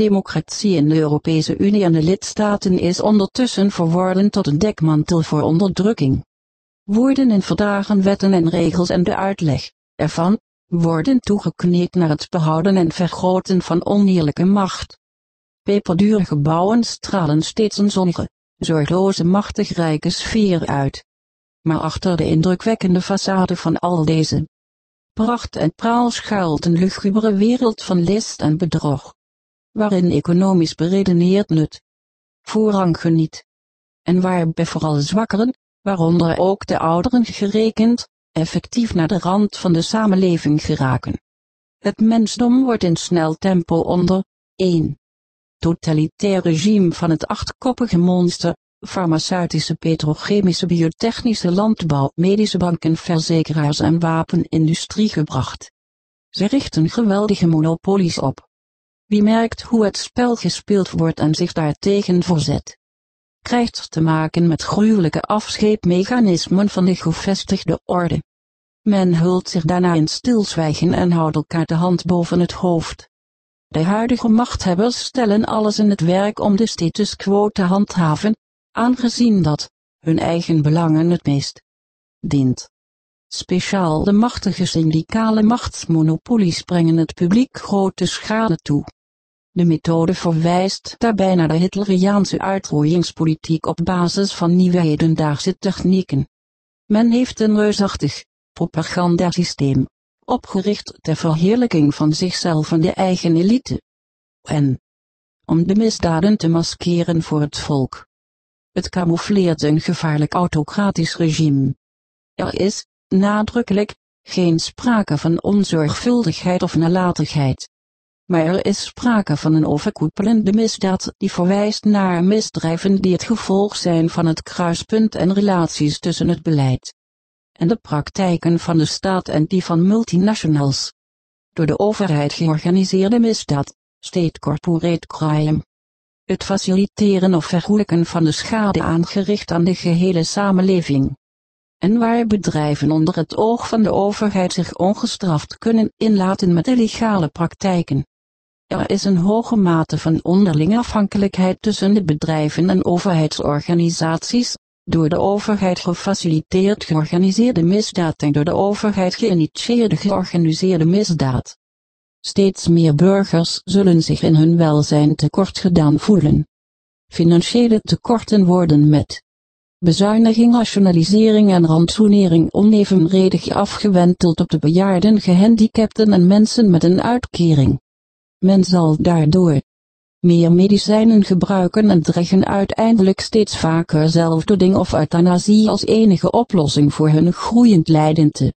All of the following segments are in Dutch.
Democratie in de Europese Unie en de lidstaten is ondertussen verworden tot een dekmantel voor onderdrukking. Woorden in verdragen, wetten en regels en de uitleg ervan worden toegekneed naar het behouden en vergroten van oneerlijke macht. Peperdure gebouwen stralen steeds een zonnige, zorgloze machtig rijke sfeer uit. Maar achter de indrukwekkende façade van al deze pracht en praal schuilt een lugubere wereld van list en bedrog, waarin economisch beredeneerd nut voorrang geniet, en waarbij vooral zwakkeren, waaronder ook de ouderen gerekend, effectief naar de rand van de samenleving geraken. Het mensdom wordt in snel tempo onder 1. Totalitair regime van het achtkoppige monster, farmaceutische, petrochemische, biotechnische, landbouw, medische banken, verzekeraars en wapenindustrie gebracht. Ze richten geweldige monopolies op. Wie merkt hoe het spel gespeeld wordt en zich daartegen verzet, krijgt te maken met gruwelijke afscheepmechanismen van de gevestigde orde. Men hult zich daarna in stilzwijgen en houdt elkaar de hand boven het hoofd. De huidige machthebbers stellen alles in het werk om de status quo te handhaven, aangezien dat hun eigen belangen het meest dient. Speciaal de machtige syndicale machtsmonopolies brengen het publiek grote schade toe. De methode verwijst daarbij naar de Hitleriaanse uitroeiingspolitiek op basis van nieuwe hedendaagse technieken. Men heeft een reusachtig propagandasysteem, opgericht ter verheerlijking van zichzelf en de eigen elite. En om de misdaden te maskeren voor het volk. Het camoufleert een gevaarlijk autocratisch regime. Er is, nadrukkelijk, geen sprake van onzorgvuldigheid of nalatigheid maar er is sprake van een overkoepelende misdaad die verwijst naar misdrijven die het gevolg zijn van het kruispunt en relaties tussen het beleid en de praktijken van de staat en die van multinationals. Door de overheid georganiseerde misdaad, state corporate crime. Het faciliteren of vergoelijken van de schade aangericht aan de gehele samenleving. En waar bedrijven onder het oog van de overheid zich ongestraft kunnen inlaten met illegale praktijken. Er is een hoge mate van onderlinge afhankelijkheid tussen de bedrijven en overheidsorganisaties, door de overheid gefaciliteerd georganiseerde misdaad en door de overheid geïnitieerde georganiseerde misdaad. Steeds meer burgers zullen zich in hun welzijn tekort gedaan voelen. Financiële tekorten worden met bezuiniging, rationalisering en rantsoenering onevenredig afgewenteld op de bejaarden, gehandicapten en mensen met een uitkering. Men zal daardoor meer medicijnen gebruiken en dreigen uiteindelijk steeds vaker zelfdoding of euthanasie als enige oplossing voor hun groeiend lijden te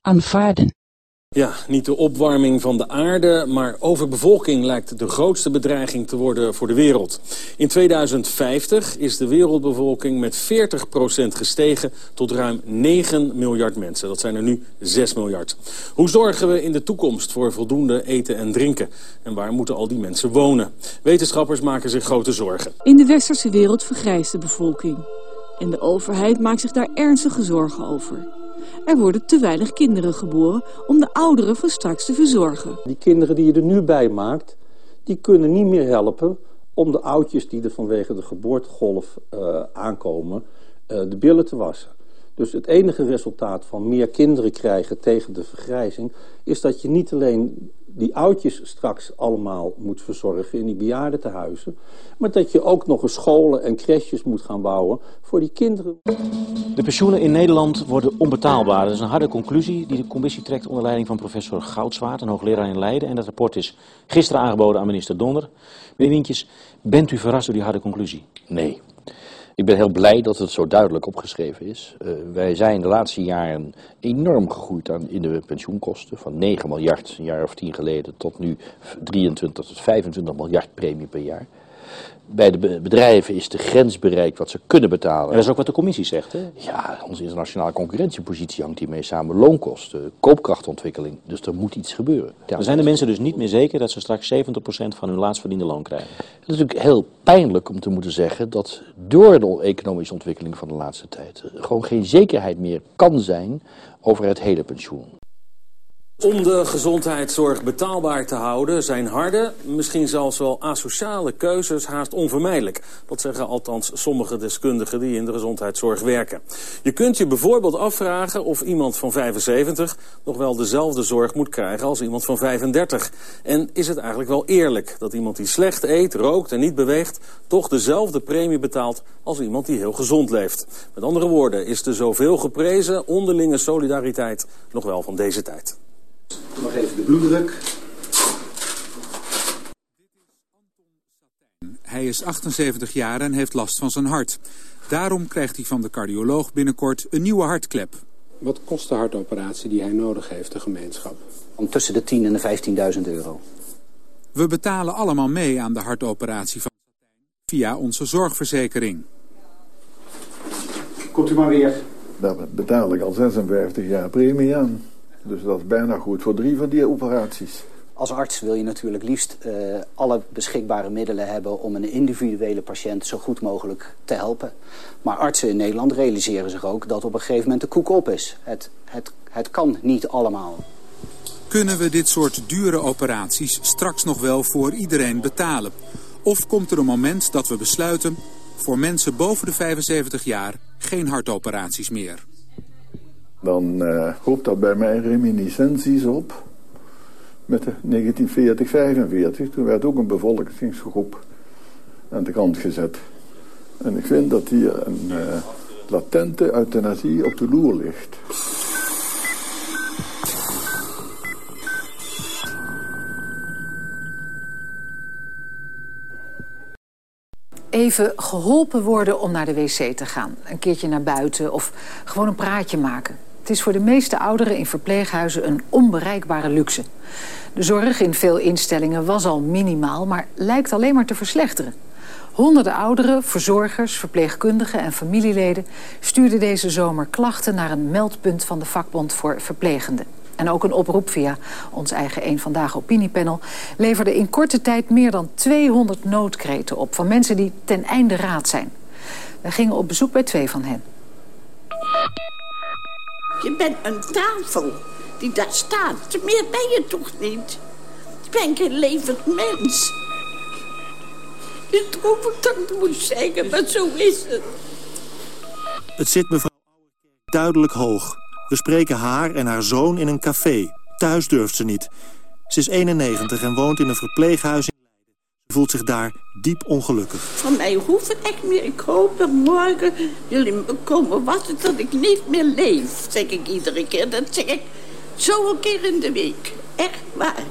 aanvaarden. Ja, niet de opwarming van de aarde, maar overbevolking lijkt de grootste bedreiging te worden voor de wereld. In 2050 is de wereldbevolking met 40% gestegen tot ruim 9 miljard mensen. Dat zijn er nu 6 miljard. Hoe zorgen we in de toekomst voor voldoende eten en drinken? En waar moeten al die mensen wonen? Wetenschappers maken zich grote zorgen. In de westerse wereld vergrijst de bevolking. En de overheid maakt zich daar ernstige zorgen over. Er worden te weinig kinderen geboren om de ouderen van straks te verzorgen. Die kinderen die je er nu bij maakt, die kunnen niet meer helpen om de oudjes die er vanwege de geboortegolf uh, aankomen, uh, de billen te wassen. Dus het enige resultaat van meer kinderen krijgen tegen de vergrijzing... is dat je niet alleen die oudjes straks allemaal moet verzorgen in die bejaardentehuizen. Maar dat je ook nog eens scholen en crèches moet gaan bouwen voor die kinderen. De pensioenen in Nederland worden onbetaalbaar. Dat is een harde conclusie die de commissie trekt onder leiding van professor Goudswaard, een hoogleraar in Leiden. En dat rapport is gisteren aangeboden aan minister Donner. Meneer Wientjes, bent u verrast door die harde conclusie? Nee. Ik ben heel blij dat het zo duidelijk opgeschreven is. Uh, wij zijn de laatste jaren enorm gegroeid aan, in de pensioenkosten. Van 9 miljard een jaar of tien geleden tot nu 23 tot 25 miljard premie per jaar bij de bedrijven is de grens bereikt wat ze kunnen betalen. En dat is ook wat de commissie zegt, hè? Ja, onze internationale concurrentiepositie hangt hiermee samen. Loonkosten, koopkrachtontwikkeling. Dus er moet iets gebeuren. Ja, zijn de mensen dus niet meer zeker dat ze straks 70% van hun laatst verdiende loon krijgen? Het is natuurlijk heel pijnlijk om te moeten zeggen dat door de economische ontwikkeling van de laatste tijd... gewoon geen zekerheid meer kan zijn over het hele pensioen. Om de gezondheidszorg betaalbaar te houden zijn harde, misschien zelfs wel asociale keuzes haast onvermijdelijk. Dat zeggen althans sommige deskundigen die in de gezondheidszorg werken. Je kunt je bijvoorbeeld afvragen of iemand van 75 nog wel dezelfde zorg moet krijgen als iemand van 35. En is het eigenlijk wel eerlijk dat iemand die slecht eet, rookt en niet beweegt toch dezelfde premie betaalt als iemand die heel gezond leeft? Met andere woorden, is de zoveel geprezen onderlinge solidariteit nog wel van deze tijd. Nog even de bloeddruk. Hij is 78 jaar en heeft last van zijn hart. Daarom krijgt hij van de cardioloog binnenkort een nieuwe hartklep. Wat kost de hartoperatie die hij nodig heeft, de gemeenschap? Om tussen de 10.000 en de 15.000 euro. We betalen allemaal mee aan de hartoperatie van via onze zorgverzekering. Komt u maar weer. Daar betaal ik al 56 jaar premie aan. Dus dat is bijna goed voor drie van die operaties. Als arts wil je natuurlijk liefst uh, alle beschikbare middelen hebben... om een individuele patiënt zo goed mogelijk te helpen. Maar artsen in Nederland realiseren zich ook dat op een gegeven moment de koek op is. Het, het, het kan niet allemaal. Kunnen we dit soort dure operaties straks nog wel voor iedereen betalen? Of komt er een moment dat we besluiten... voor mensen boven de 75 jaar geen hartoperaties meer? Dan uh, dat bij mij reminiscenties op met de 1940, 45. Toen werd ook een bevolkingsgroep aan de kant gezet. En ik vind dat hier een uh, latente euthanasie op de loer ligt. Even geholpen worden om naar de wc te gaan. Een keertje naar buiten of gewoon een praatje maken. Het is voor de meeste ouderen in verpleeghuizen een onbereikbare luxe. De zorg in veel instellingen was al minimaal, maar lijkt alleen maar te verslechteren. Honderden ouderen, verzorgers, verpleegkundigen en familieleden... stuurden deze zomer klachten naar een meldpunt van de vakbond voor verplegenden. En ook een oproep via ons eigen Eén Vandaag opiniepanel... leverde in korte tijd meer dan 200 noodkreten op... van mensen die ten einde raad zijn. We gingen op bezoek bij twee van hen. Je bent een tafel die daar staat. Meer ben je toch niet? Je bent geen levend mens. Droevig dat ik moet zeggen, maar zo is het. Het zit mevrouw duidelijk hoog. We spreken haar en haar zoon in een café. Thuis durft ze niet. Ze is 91 en woont in een verpleeghuis voelt zich daar diep ongelukkig. Van mij hoeft het echt meer. Ik hoop dat morgen jullie me komen wachten dat ik niet meer leef. Zeg ik iedere keer. Dat zeg ik zo een keer in de week. Echt waar.